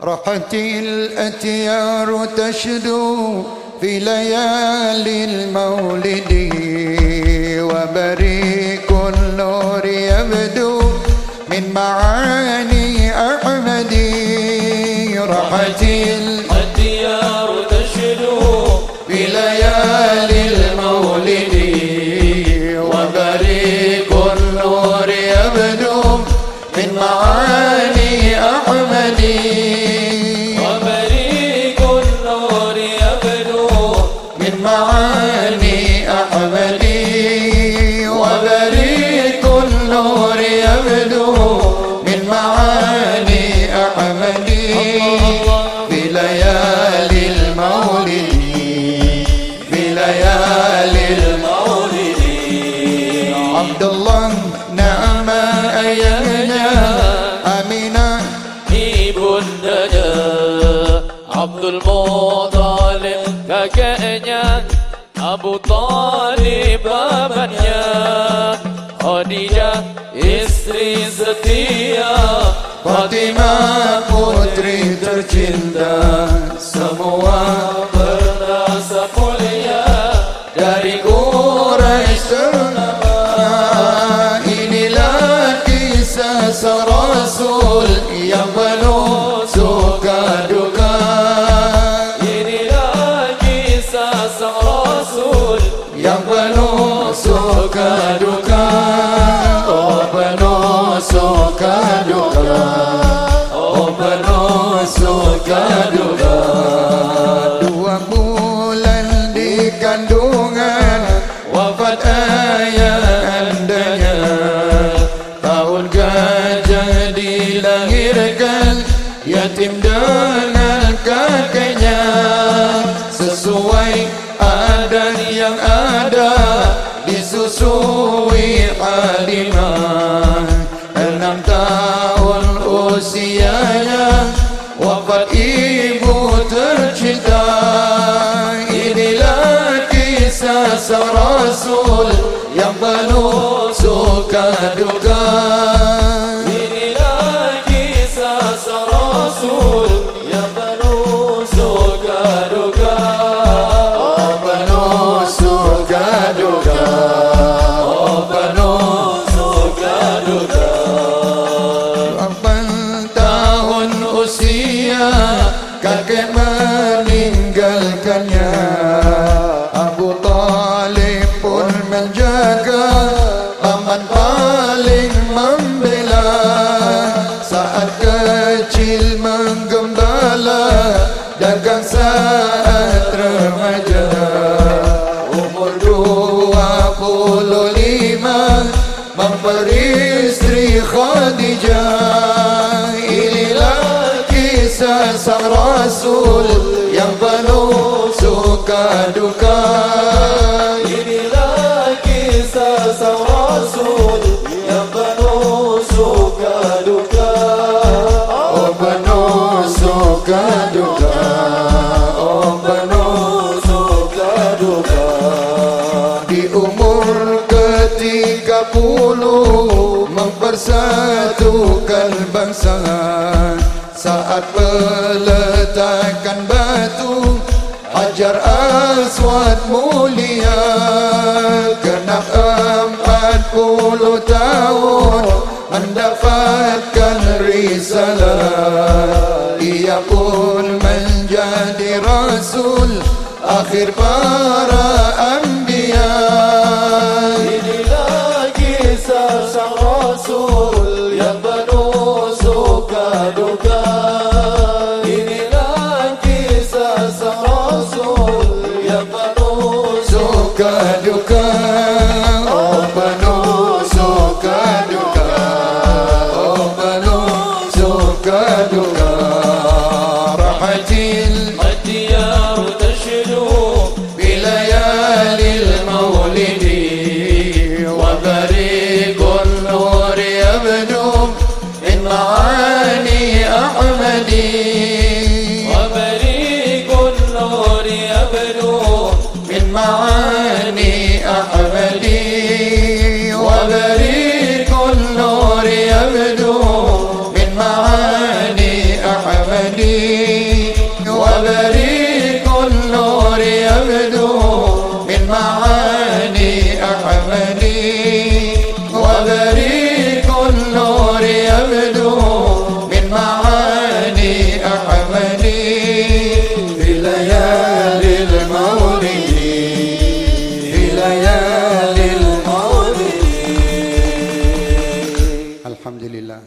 راحت الأتيار تشدو في ليالي المولد وبريق النور يبدو من معاني أحمد راحت الديار معاني أعملي وبريق النور يبدو. من معاني أحملي في ليالي المولد ليالي المولد. عبد الله نعم أيانا أمينة في بلدنا Abdul Muttalib kakeknya Abu Talib babannya Khadijah istri setia. Fatimah putri tercinta. Semua bernasab mulia dari Quraisy ternama. Inilah kisah Rasul Yang penuh Dua bulan di kandungan Wafat ayah andanya. Tahun gajah dilahirkan Yatim dengan kakeknya. Sesuai Halimah Enam tahun usianya Wafat ibu tercinta. Inilah kisah sang Rasul Yang penuh suka duka Menjaga Paman paling membela. Saat kecil menggembala Dagang saat remaja. Umur dua puluh lima Memperistri Khadijah. Inilah kisah sang Rasul Yang penuh suka duka Saat peletakan batu Hajar Aswad mulia. Genap empat puluh tahun Mendapatkan risalah. Ia pun menjadi Rasul Akhir para لله.